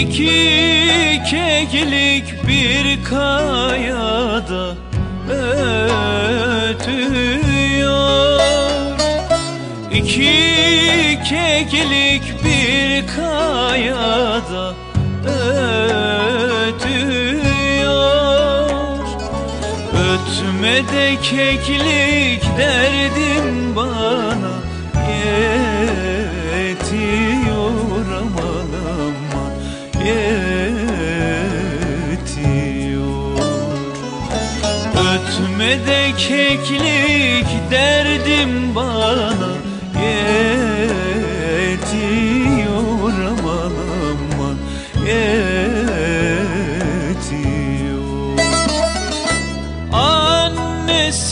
İki keklik bir kayada ötüyor. İki keklik bir kayada ötüyor. Ötme de keklik derdim bana Ötme de keklik derdim bana yetiyor aman aman yetiyor. Annesine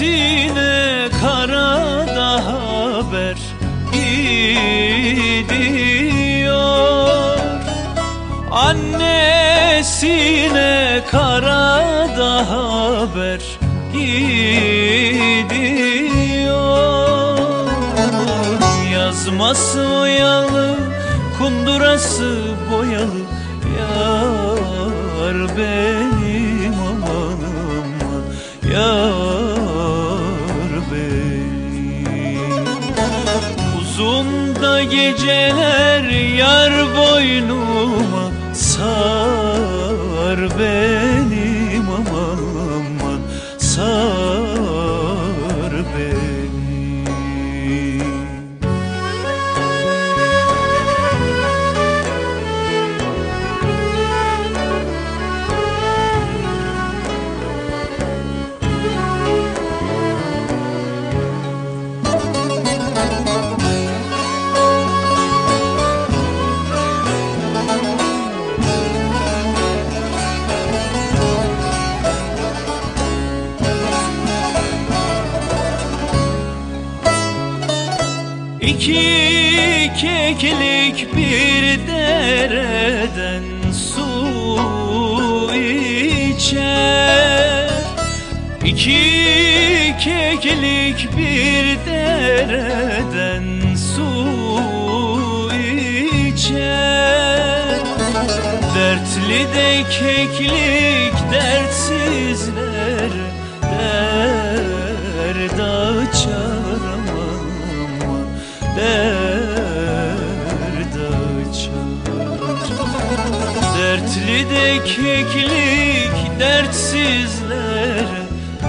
karada haber gidiyor. Annesine karada haber gidiyor. Yazması oyalı, kundurası boyalı Yar benim aman aman Yar benim. Uzun da geceler yar boynuma Sar aman Sar İki keklik bir dereden su içer. İki keklik bir dereden su içer. Dertli de keklik dertsizler Derd açar Dertli de keklik dertsizler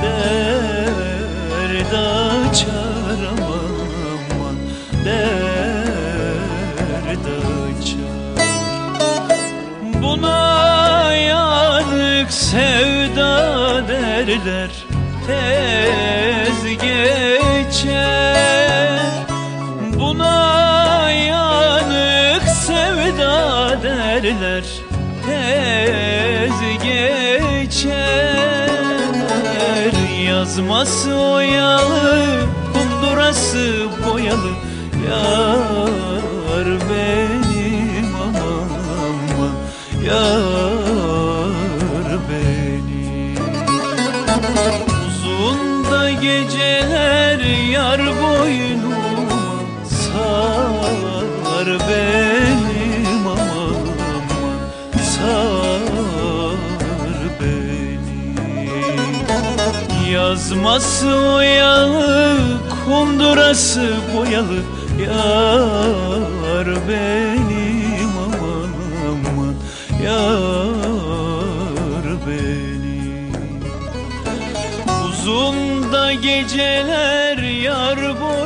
Derd açar aman Derd açar. Buna yanık sevda derler Tez Tez geçer. Yazması oyalı Kundurası boyalı. Yar benim aman aman Yar benim. Uzun da geceler yar boynuma Sar benim Yazması oyalı Kundurası boyalı. Yar benim aman aman. Yar benim. Uzun da geceler yar sar